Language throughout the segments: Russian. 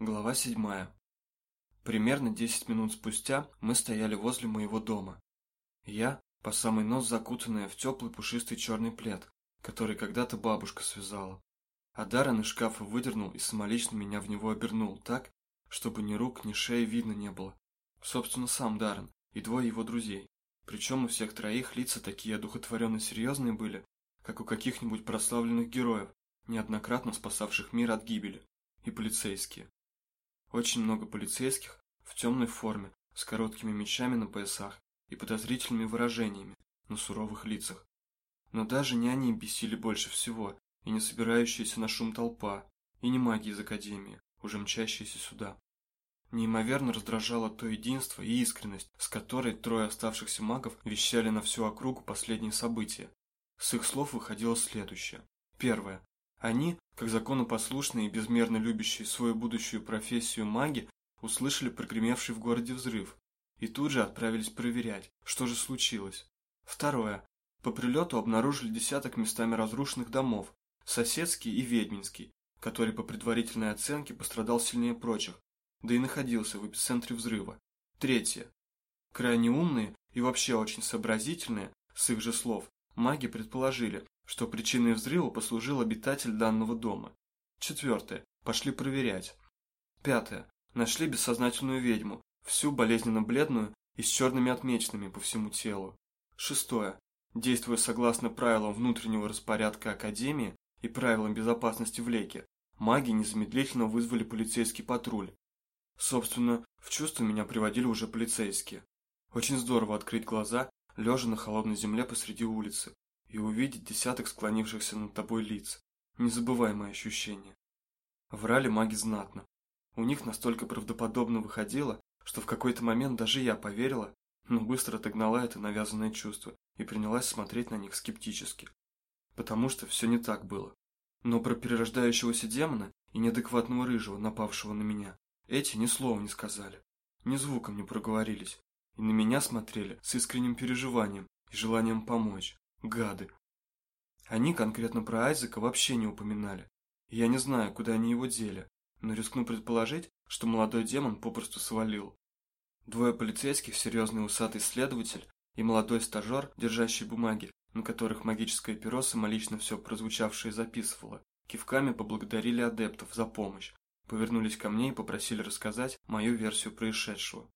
Глава седьмая. Примерно десять минут спустя мы стояли возле моего дома. Я, по самый нос закутанная в теплый пушистый черный плед, который когда-то бабушка связала. А Даррен из шкафа выдернул и самолично меня в него обернул так, чтобы ни рук, ни шеи видно не было. Собственно, сам Даррен и двое его друзей. Причем у всех троих лица такие одухотворенно серьезные были, как у каких-нибудь прославленных героев, неоднократно спасавших мир от гибели, и полицейские. Очень много полицейских в темной форме, с короткими мечами на поясах и подозрительными выражениями на суровых лицах. Но даже не они бесили больше всего, и не собирающаяся на шум толпа, и не маги из Академии, уже мчащиеся сюда. Неимоверно раздражало то единство и искренность, с которой трое оставшихся магов вещали на всю округу последние события. С их слов выходило следующее. Первое. Они, как законопослушные и безмерно любящие свою будущую профессию маги, услышали прогремевший в городе взрыв и тут же отправились проверять, что же случилось. Второе. По прилету обнаружили десяток местами разрушенных домов, соседский и ведьминский, который по предварительной оценке пострадал сильнее прочих, да и находился в эпицентре взрыва. Третье. Крайне умные и вообще очень сообразительные, с их же слов, маги предположили, что причиной взрыва послужил обитатель данного дома. Четвертое. Пошли проверять. Пятое. Нашли бессознательную ведьму, всю болезненно бледную и с черными отмеченными по всему телу. Шестое. Действуя согласно правилам внутреннего распорядка Академии и правилам безопасности в Леке, маги незамедлительно вызвали полицейский патруль. Собственно, в чувство меня приводили уже полицейские. Очень здорово открыть глаза, лежа на холодной земле посреди улицы, и увидеть десяток склонившихся над тобой лиц. Незабываемое ощущение. Врали маги знатно. У них настолько правдоподобно выходило, что в какой-то момент даже я поверила, но быстро отогнала это навязанное чувство и принялась смотреть на них скептически. Потому что все не так было. Но про перерождающегося демона и неадекватного рыжего, напавшего на меня, эти ни слова не сказали, ни звуком не проговорились, и на меня смотрели с искренним переживанием и желанием помочь. Гады. Они конкретно про Айзека вообще не упоминали. Я не знаю, куда они его дели, но рискну предположить, что молодой демон попросту свалил. Двое полицейских, серьезный усатый следователь и молодой стажер, держащий бумаги, на которых магическое перо самолично все прозвучавшее записывало, кивками поблагодарили адептов за помощь, повернулись ко мне и попросили рассказать мою версию происшедшего.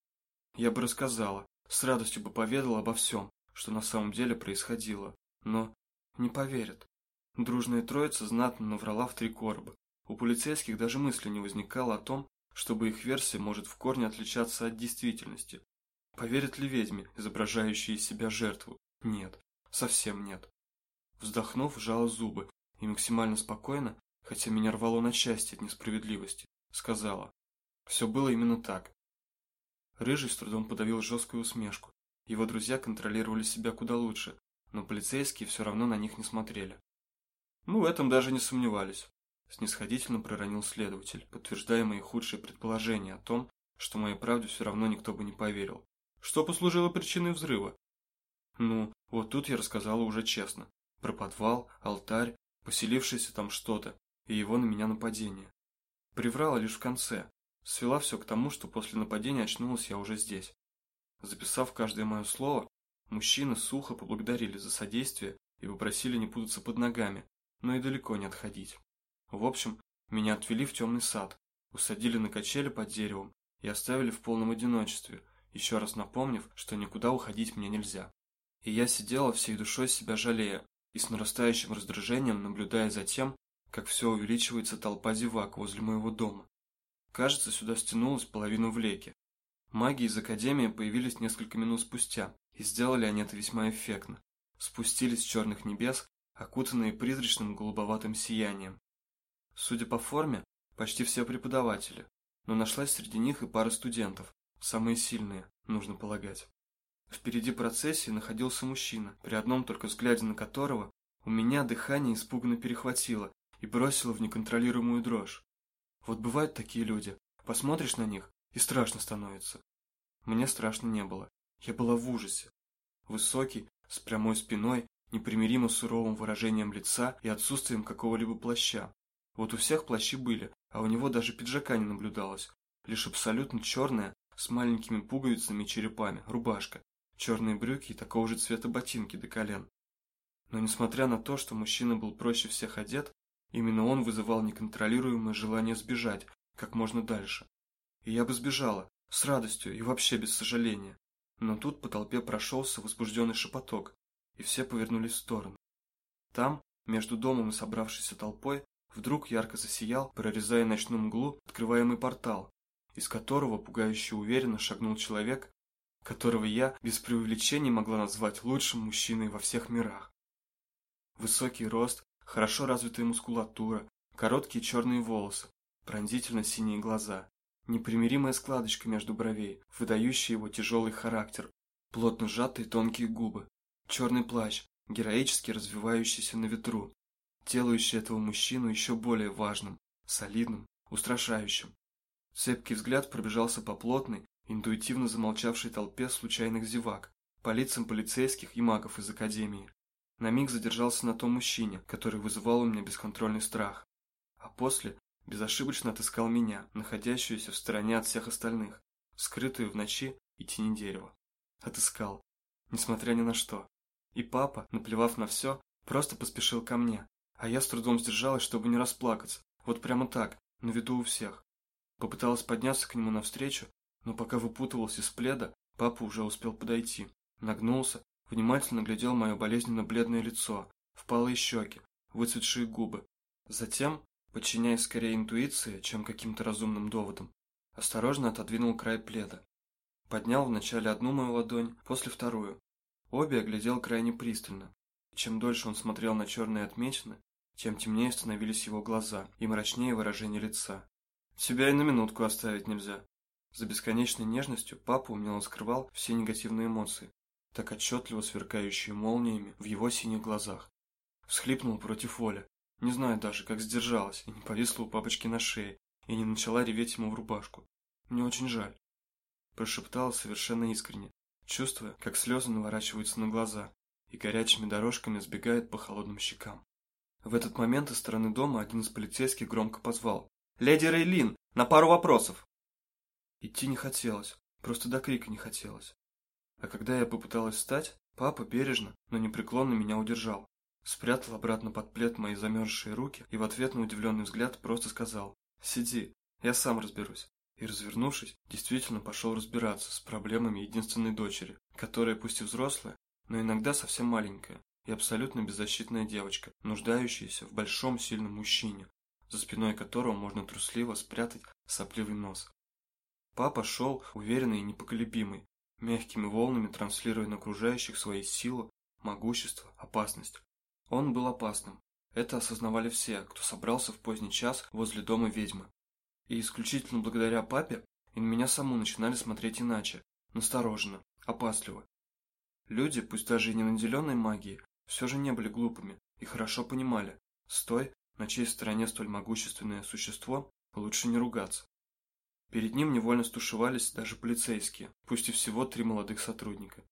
Я бы рассказала, с радостью бы поведала обо всем, что на самом деле происходило, но не поверят. Дружная троица знатно наврала в три короба. У полицейских даже мысли не возникало о том, чтобы их версия может в корне отличаться от действительности. Поверят ли ведьме, изображающие из себя жертву? Нет, совсем нет. Вздохнув, сжала зубы и максимально спокойно, хотя меня рвало на части от несправедливости, сказала. Все было именно так. Рыжий с трудом подавил жесткую усмешку, его друзья контролировали себя куда лучше, но полицейские все равно на них не смотрели. Мы в этом даже не сомневались. Снисходительно проронил следователь, подтверждая мои худшие предположения о том, что моей правде все равно никто бы не поверил. Что послужило причиной взрыва? Ну, вот тут я рассказала уже честно. Про подвал, алтарь, поселившееся там что-то, и его на меня нападение. Приврала лишь в конце. Свела все к тому, что после нападения очнулась я уже здесь. Записав каждое мое слово, мужчины сухо поблагодарили за содействие и попросили не путаться под ногами, но и далеко не отходить. В общем, меня отвели в темный сад, усадили на качели под деревом и оставили в полном одиночестве, еще раз напомнив, что никуда уходить мне нельзя. И я сидела всей душой себя жалея и с нарастающим раздражением наблюдая за тем, как все увеличивается толпа зевак возле моего дома. Кажется, сюда стянулась половина влеки, Маги из Академии появились несколько минут спустя, и сделали они это весьма эффектно. Спустились с черных небес, окутанные призрачным голубоватым сиянием. Судя по форме, почти все преподаватели, но нашлась среди них и пара студентов, самые сильные, нужно полагать. Впереди процессии находился мужчина, при одном только взгляде на которого у меня дыхание испуганно перехватило и бросило в неконтролируемую дрожь. Вот бывают такие люди, посмотришь на них и страшно становится. Мне страшно не было. Я была в ужасе. Высокий, с прямой спиной, непримиримо суровым выражением лица и отсутствием какого-либо плаща. Вот у всех плащи были, а у него даже пиджака не наблюдалось, лишь абсолютно черная, с маленькими пуговицами и черепами, рубашка, черные брюки и такого же цвета ботинки до колен. Но несмотря на то, что мужчина был проще всех одет, именно он вызывал неконтролируемое желание сбежать как можно дальше. И я бы сбежала, с радостью и вообще без сожаления. Но тут по толпе прошелся возбужденный шепоток, и все повернулись в сторону. Там, между домом и собравшейся толпой, вдруг ярко засиял, прорезая ночную мглу, открываемый портал, из которого пугающе уверенно шагнул человек, которого я без преувеличений могла назвать лучшим мужчиной во всех мирах. Высокий рост, хорошо развитая мускулатура, короткие черные волосы, пронзительно синие глаза, непримиримая складочка между бровей, выдающая его тяжелый характер, плотно сжатые тонкие губы, черный плащ, героически развивающийся на ветру, делающий этого мужчину еще более важным, солидным, устрашающим. Цепкий взгляд пробежался по плотной, интуитивно замолчавшей толпе случайных зевак, по лицам полицейских и магов из академии. На миг задержался на том мужчине, который вызывал у меня бесконтрольный страх. А после безошибочно отыскал меня, находящуюся в стороне от всех остальных, скрытую в ночи и тени дерева. Отыскал, несмотря ни на что. И папа, наплевав на все, просто поспешил ко мне, а я с трудом сдержалась, чтобы не расплакаться, вот прямо так, на виду у всех. Попыталась подняться к нему навстречу, но пока выпутывался из пледа, папа уже успел подойти. Нагнулся, внимательно глядел мое болезненно бледное лицо, впалые щеки, выцветшие губы. Затем, подчиняясь скорее интуиции, чем каким-то разумным доводам, осторожно отодвинул край пледа. Поднял вначале одну мою ладонь, после вторую. Обе оглядел крайне пристально. Чем дольше он смотрел на черные отметины, тем темнее становились его глаза и мрачнее выражение лица. Тебя и на минутку оставить нельзя. За бесконечной нежностью папа умело скрывал все негативные эмоции, так отчетливо сверкающие молниями в его синих глазах. Всхлипнул против воли. Не знаю даже, как сдержалась, и не повисла у папочки на шее, и не начала реветь ему в рубашку. Мне очень жаль. Прошептала совершенно искренне, чувствуя, как слезы наворачиваются на глаза и горячими дорожками сбегают по холодным щекам. В этот момент из стороны дома один из полицейских громко позвал. «Леди Рейлин, на пару вопросов!» Идти не хотелось, просто до крика не хотелось. А когда я попыталась встать, папа бережно, но непреклонно меня удержал. Спрятал обратно под плед мои замерзшие руки и в ответ на удивленный взгляд просто сказал «Сиди, я сам разберусь». И, развернувшись, действительно пошел разбираться с проблемами единственной дочери, которая пусть и взрослая, но иногда совсем маленькая и абсолютно беззащитная девочка, нуждающаяся в большом сильном мужчине, за спиной которого можно трусливо спрятать сопливый нос. Папа шел уверенный и непоколебимый, мягкими волнами транслируя на окружающих свои силу, могущество, опасность. Он был опасным. Это осознавали все, кто собрался в поздний час возле дома ведьмы. И исключительно благодаря папе и на меня саму начинали смотреть иначе, настороженно, опасливо. Люди, пусть даже и не наделенные магией, все же не были глупыми и хорошо понимали, с той, на чьей стороне столь могущественное существо, лучше не ругаться. Перед ним невольно стушевались даже полицейские, пусть и всего три молодых сотрудника.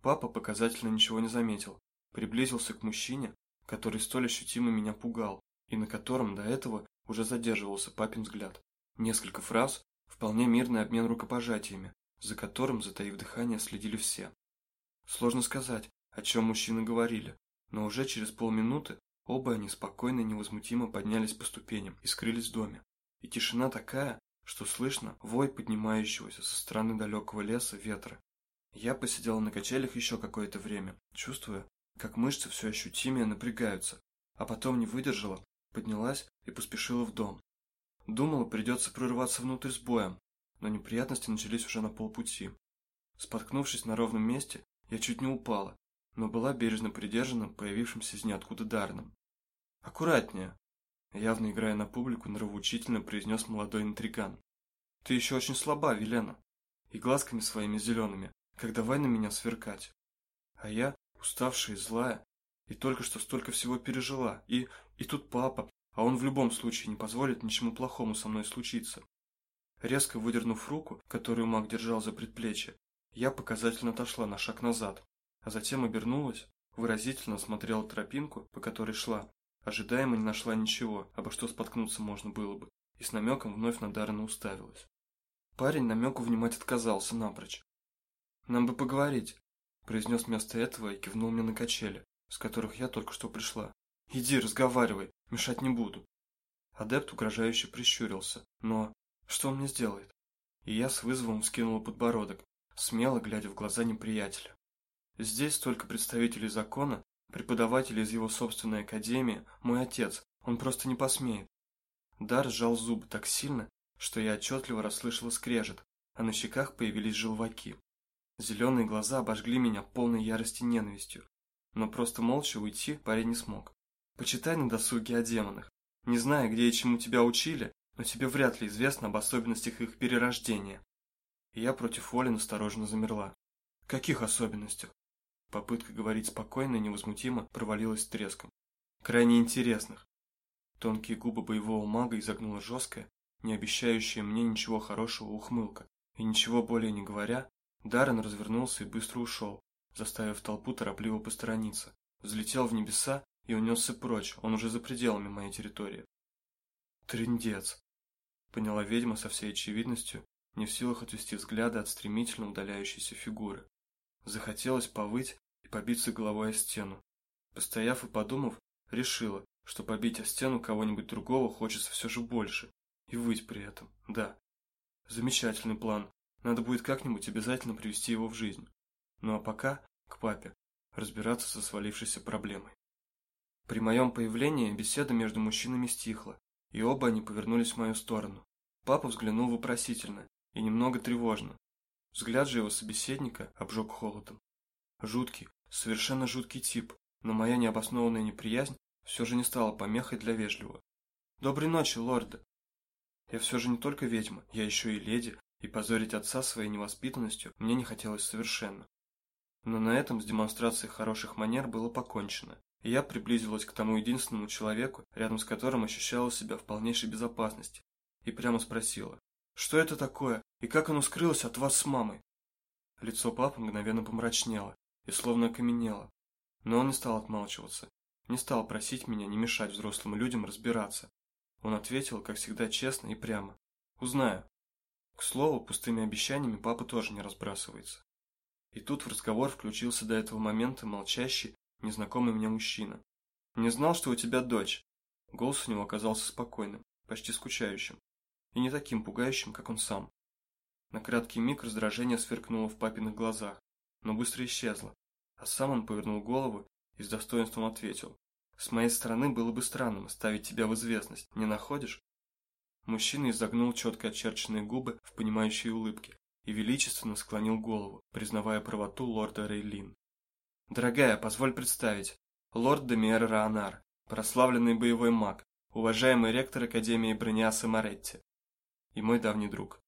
Папа показательно ничего не заметил, приблизился к мужчине, который столь ощутимо меня пугал, и на котором до этого уже задерживался папин взгляд. Несколько фраз, вполне мирный обмен рукопожатиями, за которым, затаив дыхание, следили все. Сложно сказать, о чем мужчины говорили, но уже через полминуты оба они спокойно и невозмутимо поднялись по ступеням и скрылись в доме. И тишина такая, что слышно вой поднимающегося со стороны далекого леса ветра. Я посидела на качелях еще какое-то время, чувствуя, как мышцы все ощутимее напрягаются, а потом не выдержала, поднялась и поспешила в дом. Думала, придется прорываться внутрь с боем, но неприятности начались уже на полпути. Споткнувшись на ровном месте, я чуть не упала, но была бережно придержана появившимся из ниоткуда Дарном. «Аккуратнее!» Явно играя на публику, нравоучительно произнес молодой интриган. «Ты еще очень слаба, Велена, и глазками своими зелеными, как давай на меня сверкать. А я, уставшая и злая, и только что столько всего пережила, и... и тут папа, а он в любом случае не позволит ничему плохому со мной случиться». Резко выдернув руку, которую маг держал за предплечье, я показательно отошла на шаг назад, а затем обернулась, выразительно смотрела тропинку, по которой шла, Ожидаемо не нашла ничего, обо что споткнуться можно было бы, и с намеком вновь на Даррена уставилась. Парень намеку внимать отказался напрочь. «Нам бы поговорить», – произнес вместо этого и кивнул мне на качели, с которых я только что пришла. «Иди, разговаривай, мешать не буду». Адепт угрожающе прищурился, но что он мне сделает? И я с вызовом вскинула подбородок, смело глядя в глаза неприятеля. Здесь столько представителей закона, преподаватель из его собственной академии, мой отец, он просто не посмеет. Дар сжал зубы так сильно, что я отчетливо расслышала скрежет, а на щеках появились желваки. Зеленые глаза обожгли меня полной ярости ненавистью, но просто молча уйти парень не смог. Почитай на досуге о демонах. Не знаю, где и чему тебя учили, но тебе вряд ли известно об особенностях их перерождения. я против воли настороженно замерла. Каких особенностях? Попытка говорить спокойно и невозмутимо провалилась треском. Крайне интересных. Тонкие губы боевого мага изогнула жесткая, не обещающая мне ничего хорошего ухмылка. И ничего более не говоря, Даррен развернулся и быстро ушел, заставив толпу торопливо посторониться. Взлетел в небеса и унесся прочь, он уже за пределами моей территории. Трындец. Поняла ведьма со всей очевидностью, не в силах отвести взгляды от стремительно удаляющейся фигуры. Захотелось повыть и побиться головой о стену. Постояв и подумав, решила, что побить о стену кого-нибудь другого хочется все же больше. И выть при этом, да. Замечательный план. Надо будет как-нибудь обязательно привести его в жизнь. Ну а пока, к папе, разбираться со свалившейся проблемой. При моем появлении беседа между мужчинами стихла, и оба они повернулись в мою сторону. Папа взглянул вопросительно и немного тревожно. Взгляд же его собеседника обжег холодом. Жуткий, совершенно жуткий тип, но моя необоснованная неприязнь все же не стала помехой для вежливого. «Доброй ночи, лорды!» Я все же не только ведьма, я еще и леди, и позорить отца своей невоспитанностью мне не хотелось совершенно. Но на этом с демонстрацией хороших манер было покончено, и я приблизилась к тому единственному человеку, рядом с которым ощущала себя в полнейшей безопасности, и прямо спросила, что это такое и как оно скрылось от вас с мамой? Лицо папы мгновенно помрачнело и словно окаменело, но он не стал отмалчиваться, не стал просить меня не мешать взрослым людям разбираться. Он ответил, как всегда, честно и прямо. «Узнаю». К слову, пустыми обещаниями папа тоже не разбрасывается. И тут в разговор включился до этого момента молчащий, незнакомый мне мужчина. «Не знал, что у тебя дочь». Голос у него оказался спокойным, почти скучающим, и не таким пугающим, как он сам. На краткий миг раздражение сверкнуло в папиных глазах, но быстро исчезло, а сам он повернул голову и с достоинством ответил. «С моей стороны было бы странным ставить тебя в известность, не находишь?» Мужчина изогнул четко очерченные губы в понимающей улыбке и величественно склонил голову, признавая правоту лорда Рейлин. «Дорогая, позволь представить. Лорд Демиэр Раанар, прославленный боевой маг, уважаемый ректор Академии Брониаса Моретти и мой давний друг».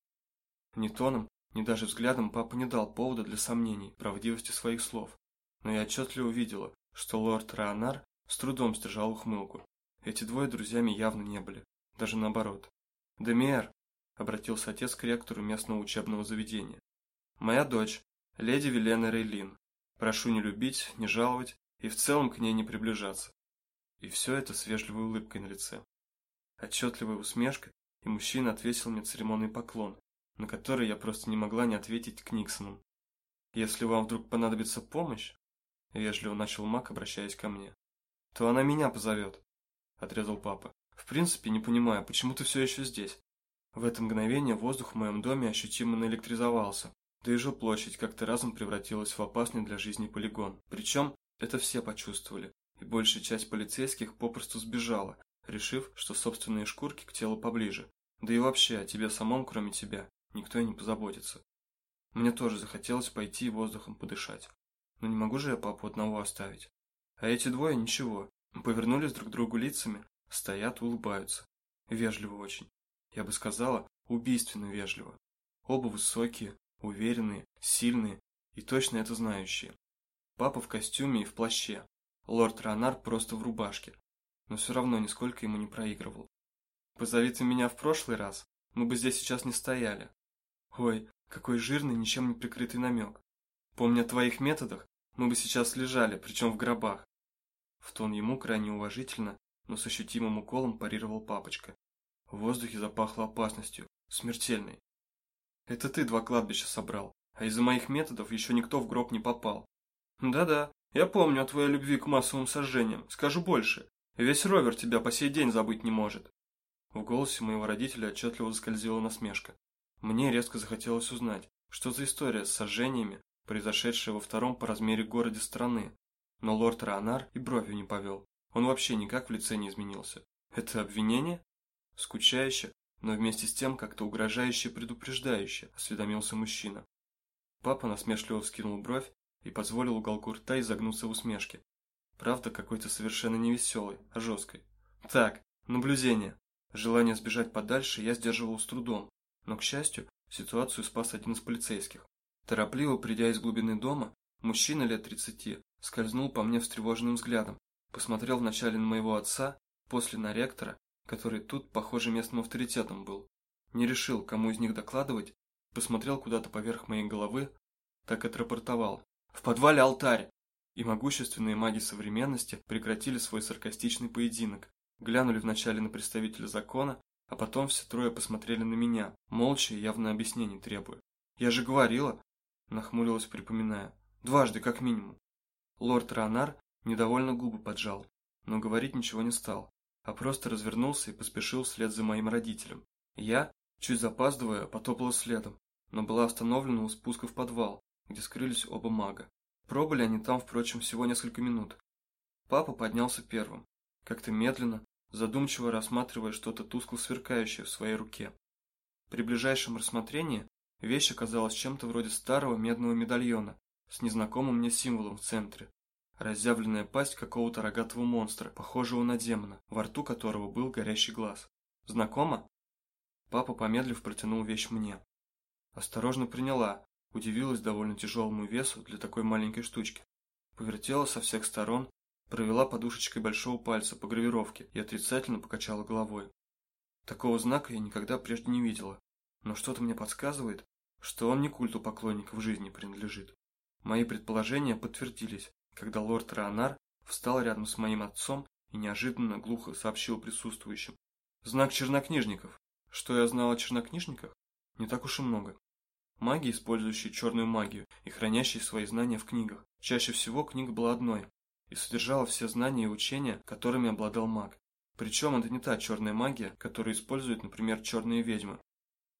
Ни тоном, ни даже взглядом папа не дал повода для сомнений правдивости своих слов, но я отчетливо увидела, что лорд Раанар с трудом сдержал ухмылку. Эти двое друзьями явно не были, даже наоборот. «Демиэр», — обратился отец к ректору местного учебного заведения, — «моя дочь, леди Велена Рейлин. Прошу не любить, не жаловать и в целом к ней не приближаться». И все это с вежливой улыбкой на лице. Отчетливая усмешка, и мужчина отвесил мне церемонный поклон, на который я просто не могла не ответить к Никсонам. «Если вам вдруг понадобится помощь, Вежливо начал Мак, обращаясь ко мне. То она меня позовет. Отрезал папа. В принципе, не понимаю, почему ты все еще здесь? В это мгновение воздух в моем доме ощутимо наэлектризовался, да и жилплощадь как-то разом превратилась в опасный для жизни полигон. Причем это все почувствовали, и большая часть полицейских попросту сбежала, решив, что собственные шкурки к телу поближе. Да и вообще о тебе самом, кроме тебя, никто и не позаботится. Мне тоже захотелось пойти воздухом подышать. Но не могу же я папу одного оставить. А эти двое ничего. Повернулись друг к другу лицами, стоят, улыбаются. Вежливо очень. Я бы сказала, убийственно вежливо. Оба высокие, уверенные, сильные и точно это знающие. Папа в костюме и в плаще. Лорд Ронар просто в рубашке. Но все равно нисколько ему не проигрывал. Позови ты меня в прошлый раз, мы бы здесь сейчас не стояли. Ой, какой жирный, ничем не прикрытый намек. Помня о твоих методах, мы бы сейчас лежали, причем в гробах. В тон ему крайне уважительно, но с ощутимым уколом парировал папочка. В воздухе запахло опасностью, смертельной. Это ты два кладбища собрал, а из-за моих методов еще никто в гроб не попал. Да-да, я помню о твоей любви к массовым сожжениям, скажу больше. Весь ровер тебя по сей день забыть не может. В голосе моего родителя отчетливо заскользила насмешка. Мне резко захотелось узнать, что за история с сожжениями, произошедшая во втором по размере городе страны. Но лорд Ранар и бровью не повел. Он вообще никак в лице не изменился. Это обвинение? Скучающе, но вместе с тем как-то угрожающе предупреждающе, осведомился мужчина. Папа насмешливо вскинул бровь и позволил уголку рта изогнуться в усмешке. Правда, какой-то совершенно не веселой, а жесткой. Так, наблюдение. Желание сбежать подальше я сдерживал с трудом, но, к счастью, ситуацию спас один из полицейских. Торопливо придя из глубины дома, мужчина лет тридцати скользнул по мне встревоженным взглядом, посмотрел вначале на моего отца, после на ректора, который тут, похоже, местным авторитетом был. Не решил, кому из них докладывать, посмотрел куда-то поверх моей головы, так отрапортовал. В подвале алтарь! И могущественные маги современности прекратили свой саркастичный поединок, глянули вначале на представителя закона, а потом все трое посмотрели на меня, молча и явно объяснений требуя. «Я же говорила!» – нахмурилась, припоминая. «Дважды, как минимум». Лорд Ранар недовольно губы поджал, но говорить ничего не стал, а просто развернулся и поспешил вслед за моим родителем. Я, чуть запаздывая, потопала следом, но была остановлена у спуска в подвал, где скрылись оба мага. Пробыли они там, впрочем, всего несколько минут. Папа поднялся первым, как-то медленно, задумчиво рассматривая что-то тускло сверкающее в своей руке. При ближайшем рассмотрении вещь оказалась чем-то вроде старого медного медальона с незнакомым мне символом в центре. Разъявленная пасть какого-то рогатого монстра, похожего на демона, во рту которого был горящий глаз. Знакомо? Папа, помедлив, протянул вещь мне. Осторожно приняла, удивилась довольно тяжелому весу для такой маленькой штучки. Повертела со всех сторон, провела подушечкой большого пальца по гравировке и отрицательно покачала головой. Такого знака я никогда прежде не видела, но что-то мне подсказывает, что он не культу поклонников жизни принадлежит. Мои предположения подтвердились, когда лорд Раонар встал рядом с моим отцом и неожиданно глухо сообщил присутствующим. Знак чернокнижников. Что я знал о чернокнижниках? Не так уж и много. Маги, использующие черную магию и хранящие свои знания в книгах. Чаще всего книга была одной и содержала все знания и учения, которыми обладал маг. Причем это не та черная магия, которую используют, например, черные ведьмы.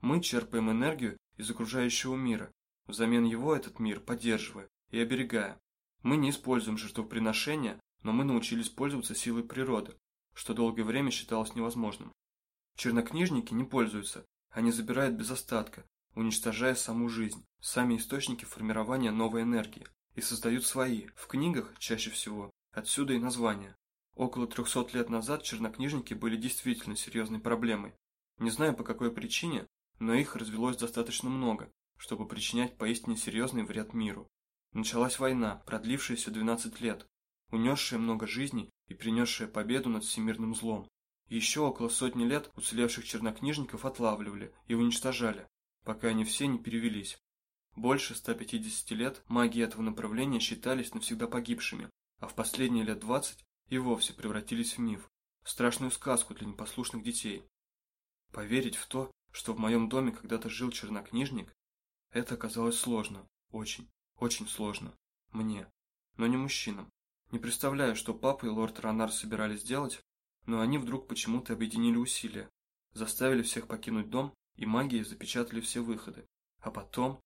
Мы черпаем энергию из окружающего мира, взамен его этот мир поддерживая и оберегая. Мы не используем жертвоприношения, но мы научились пользоваться силой природы, что долгое время считалось невозможным. Чернокнижники не пользуются, они забирают без остатка, уничтожая саму жизнь, сами источники формирования новой энергии, и создают свои, в книгах чаще всего, отсюда и название. Около 300 лет назад чернокнижники были действительно серьезной проблемой. Не знаю по какой причине, но их развелось достаточно много, чтобы причинять поистине серьезный вред миру. Началась война, продлившаяся 12 лет, унесшая много жизней и принесшая победу над всемирным злом. Еще около сотни лет уцелевших чернокнижников отлавливали и уничтожали, пока они все не перевелись. Больше 150 лет маги этого направления считались навсегда погибшими, а в последние лет 20 и вовсе превратились в миф, в страшную сказку для непослушных детей. Поверить в то, что в моем доме когда-то жил чернокнижник, это оказалось сложно, очень, очень сложно. Мне, но не мужчинам. Не представляю, что папа и лорд Ронар собирались делать, но они вдруг почему-то объединили усилия, заставили всех покинуть дом и магией запечатали все выходы. А потом...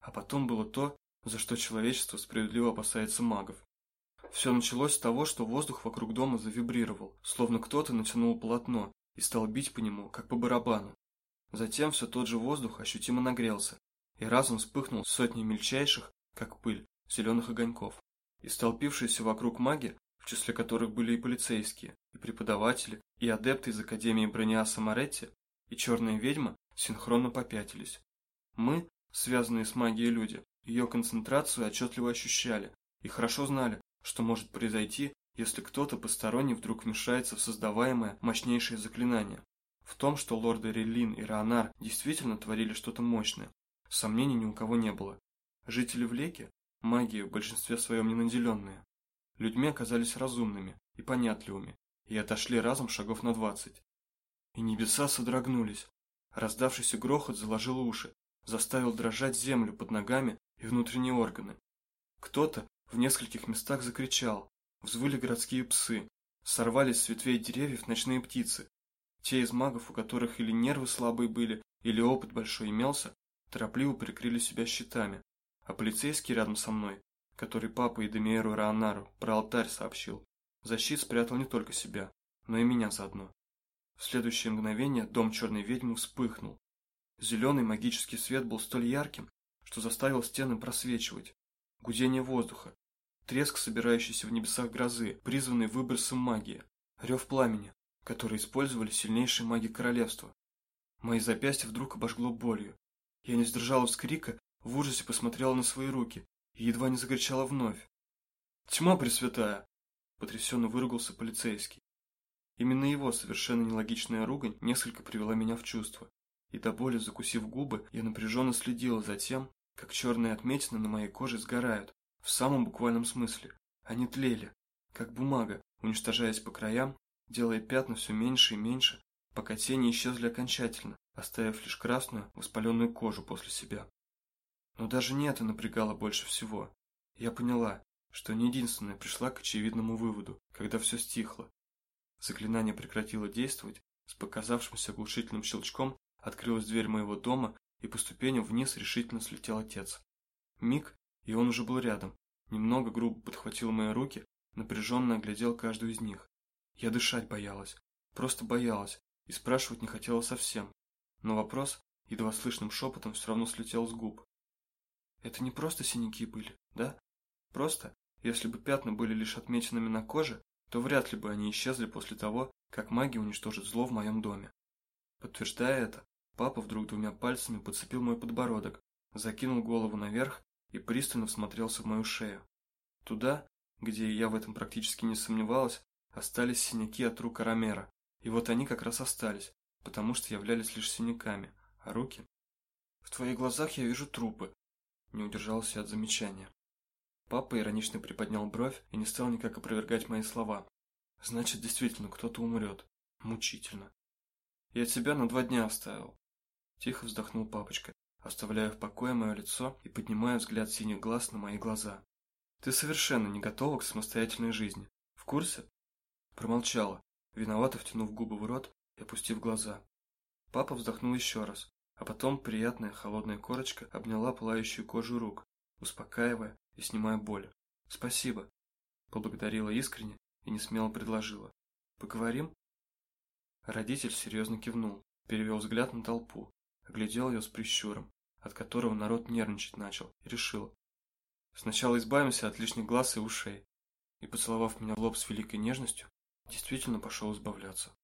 А потом было то, за что человечество справедливо опасается магов. Все началось с того, что воздух вокруг дома завибрировал, словно кто-то натянул полотно и стал бить по нему, как по барабану. Затем все тот же воздух ощутимо нагрелся, и разом вспыхнул сотни мельчайших, как пыль, зеленых огоньков. И столпившиеся вокруг маги, в числе которых были и полицейские, и преподаватели, и адепты из Академии Брониаса Моретти, и черная ведьма, синхронно попятились. Мы, связанные с магией люди, ее концентрацию отчетливо ощущали и хорошо знали, что может произойти, если кто-то посторонний вдруг вмешается в создаваемое мощнейшее заклинание. В том, что лорды Релин и Раонар действительно творили что-то мощное, сомнений ни у кого не было. Жители Влеки, магии в большинстве своем ненаделенные, людьми оказались разумными и понятливыми и отошли разом шагов на двадцать. и небеса содрогнулись. Раздавшийся грохот заложил уши, заставил дрожать землю под ногами и внутренние органы. Кто-то в нескольких местах закричал, взвыли городские псы, сорвались с ветвей деревьев ночные птицы. Те из магов, у которых или нервы слабые были, или опыт большой имелся, торопливо прикрыли себя щитами, а полицейский рядом со мной, который папа и Демиеру Раонару про алтарь сообщил, за щит спрятал не только себя, но и меня заодно. В следующее мгновение дом черной ведьмы вспыхнул. Зеленый магический свет был столь ярким, что заставил стены просвечивать. Гудение воздуха, треск собирающейся в небесах грозы, призванный выбросом магии, рев пламени, который использовали сильнейшие маги королевства. Мои запястья вдруг обожгло болью. Я не сдержала вскрика, в ужасе посмотрела на свои руки и едва не закричала вновь. «Тьма пресвятая!» – потрясенно выругался полицейский. Именно его совершенно нелогичная ругань несколько привела меня в чувство, и до боли закусив губы, я напряженно следила за тем, как черные отметины на моей коже сгорают, в самом буквальном смысле. Они тлели, как бумага, уничтожаясь по краям, делая пятна все меньше и меньше, пока тени исчезли окончательно, оставив лишь красную, воспаленную кожу после себя. Но даже не это напрягало больше всего. Я поняла, что не единственная пришла к очевидному выводу, когда все стихло. Заклинание прекратило действовать, с показавшимся оглушительным щелчком открылась дверь моего дома, и по ступеням вниз решительно слетел отец. Миг, и он уже был рядом, немного грубо подхватил мои руки, напряженно оглядел каждую из них. Я дышать боялась, просто боялась, и спрашивать не хотела совсем. Но вопрос, едва слышным шепотом, все равно слетел с губ. Это не просто синяки были, да? Просто, если бы пятна были лишь отмеченными на коже, то вряд ли бы они исчезли после того, как магия уничтожит зло в моем доме. Подтверждая это, папа вдруг двумя пальцами подцепил мой подбородок, закинул голову наверх и пристально всмотрелся в мою шею. Туда, где я в этом практически не сомневалась, остались синяки от рук Арамера. И вот они как раз остались, потому что являлись лишь синяками, а руки... В твоих глазах я вижу трупы, не удержался от замечания. Папа иронично приподнял бровь и не стал никак опровергать мои слова. Значит, действительно, кто-то умрет. Мучительно. Я тебя на два дня оставил. Тихо вздохнул папочка, оставляя в покое мое лицо и поднимая взгляд синих глаз на мои глаза. Ты совершенно не готова к самостоятельной жизни. В курсе? Промолчала, виновато втянув губы в рот и опустив глаза. Папа вздохнул еще раз, а потом приятная холодная корочка обняла пылающую кожу рук, успокаивая и снимая боль. «Спасибо», – поблагодарила искренне и несмело предложила. «Поговорим?» Родитель серьезно кивнул, перевел взгляд на толпу, оглядел ее с прищуром, от которого народ нервничать начал, и решил. Сначала избавимся от лишних глаз и ушей. И, поцеловав меня в лоб с великой нежностью, действительно пошел избавляться.